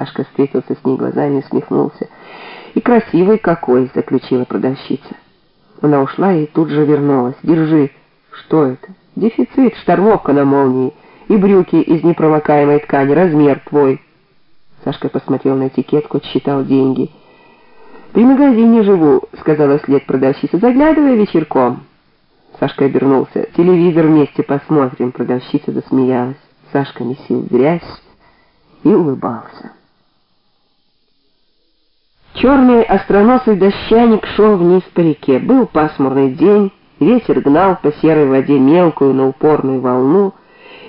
Сашка встретился с ней глазами и усмехнулся. «И красивый какой!» — заключила продавщица. Она ушла и тут же вернулась. «Держи!» «Что это?» «Дефицит, штормовка на молнии и брюки из непромокаемой ткани, размер твой». Сашка посмотрел на этикетку, отсчитал деньги. «При магазине живу», — сказала след продавщица. «Заглядывай вечерком». Сашка обернулся. «Телевизор вместе посмотрим». Продавщица засмеялась. Сашка месил грязь и улыбался. Черный остроносый дощаник шел вниз по реке. Был пасмурный день, ветер гнал по серой воде мелкую, но упорную волну,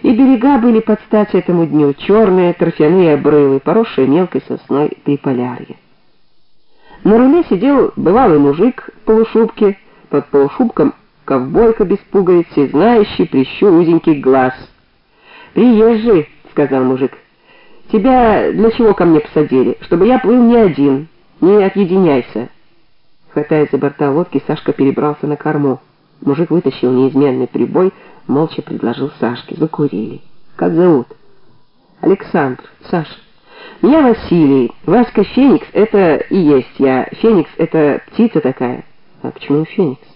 и берега были под стать этому дню, черные торфяные обрывы, поросшие мелкой сосной приполярья. На руле сидел бывалый мужик в полушубке, под полушубком ковбойка без пуговиц, знающий прищур узенький глаз. «Приезжий», — сказал мужик, — «тебя для чего ко мне посадили? Чтобы я плыл не один». «Не отъединяйся!» Хватая за борта лодки, Сашка перебрался на корму. Мужик вытащил неизменный прибой, молча предложил Сашке. Закурили. «Как зовут?» «Александр. Саша. Меня Василий. Васька Феникс — это и есть я. Феникс — это птица такая». «А почему Феникс?»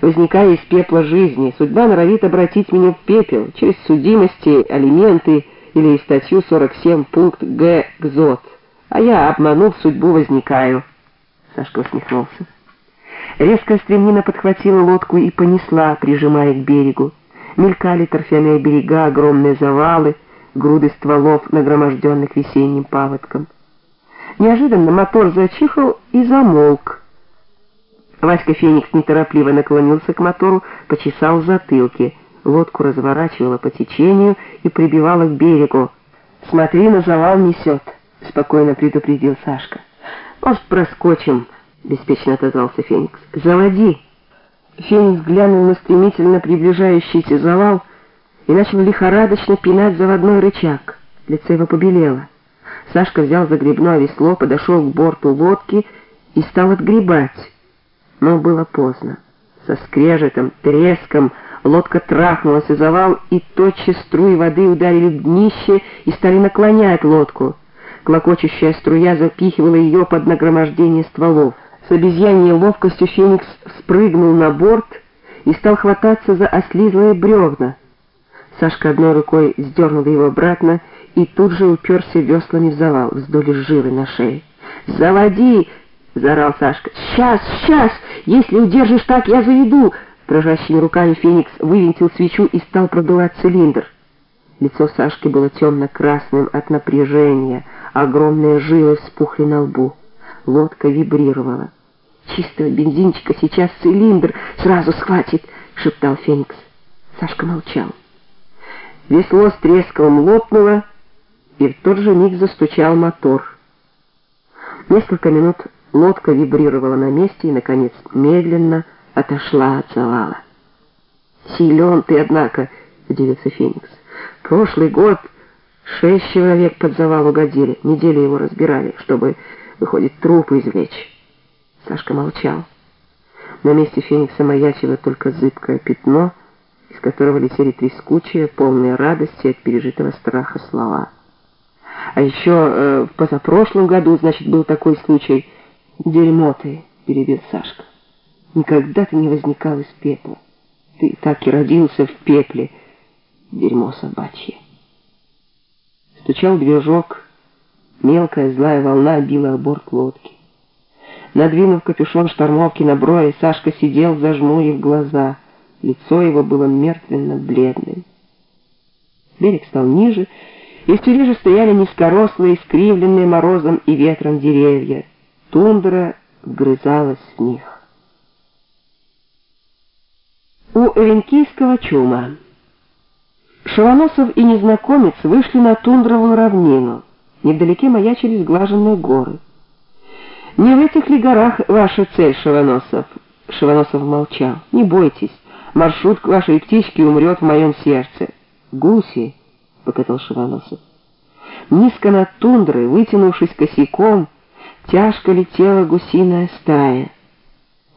«Возникая из пепла жизни, судьба норовит обратить меня в пепел через судимости, алименты или статью 47 пункт Г. ГЗОТ» а я, обманув судьбу, возникаю. Сашка усмехнулся. Резко стремнина подхватила лодку и понесла, прижимая к берегу. Мелькали торфяные берега, огромные завалы, груды стволов, нагроможденных весенним паводком. Неожиданно мотор зачихал и замолк. Васька Феникс неторопливо наклонился к мотору, почесал затылки. Лодку разворачивала по течению и прибивала к берегу. «Смотри, на завал несет». — спокойно предупредил Сашка. «Может, проскочим?» — беспечно отозвался Феникс. «Заводи!» Феникс глянул на стремительно приближающийся завал и начал лихорадочно пинать заводной рычаг. Лицо его побелело. Сашка взял загребное весло, подошел к борту лодки и стал отгребать. Но было поздно. Со скрежетом, треском лодка трахнулась о завал, и тотчас струи воды ударили в днище и стали наклонять лодку. Клокочущая струя запихивала ее под нагромождение стволов. С обезьяньей ловкостью Феникс спрыгнул на борт и стал хвататься за ослизлые бревна. Сашка одной рукой сдернул его обратно и тут же уперся веслами в завал, вздули жилы на шее. «Заводи!» — заорал Сашка. «Сейчас, сейчас! Если удержишь так, я заведу!» Дрожащими руками Феникс вывинтил свечу и стал продувать цилиндр. Лицо Сашки было темно-красным от напряжения, огромные жилы вспухли на лбу. Лодка вибрировала. «Чистого бензинчика сейчас цилиндр сразу схватит», — шептал Феникс. Сашка молчал. Весло с треском лопнуло, и в тот же миг застучал мотор. Несколько минут лодка вибрировала на месте и, наконец, медленно отошла от завала. «Силен ты, однако», — удивился Феникс. Прошлый год шесть человек под завал угодили. Неделю его разбирали, чтобы, выходит, трупы извлечь. Сашка молчал. На месте Феникса маячило только зыбкое пятно, из которого летели трескучие, полные радости от пережитого страха слова. А еще э, в позапрошлом году, значит, был такой случай. «Дерьмо ты!» — перебил Сашка. «Никогда ты не возникал из пепла. Ты так и родился в пепле» дерьмо собачье. Стучал движок, мелкая злая волна била о борт лодки. Надвинув капюшон штормовки на брови, Сашка сидел, зажмурив глаза. Лицо его было мертвенно-бледным. Берег стал ниже, и впереди же стояли низкорослые, искривленные морозом и ветром деревья. Тундра вгрызалась в них. У Эвенкийского чума Шелоносов и незнакомец вышли на тундровую равнину. Невдалеке маячили сглаженные горы. «Не в этих ли горах ваша цель, Шелоносов?» Шелоносов молчал. «Не бойтесь, маршрут к вашей птичке умрет в моем сердце». «Гуси!» — покатал Шелоносов. Низко над тундрой, вытянувшись косяком, тяжко летела гусиная стая.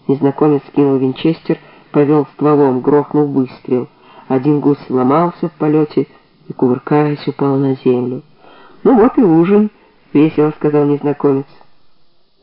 Незнакомец скинул винчестер, повел стволом, грохнул выстрел — один гусь сломался в полете и, кувыркаясь, упал на землю. «Ну вот и ужин», — весело сказал незнакомец.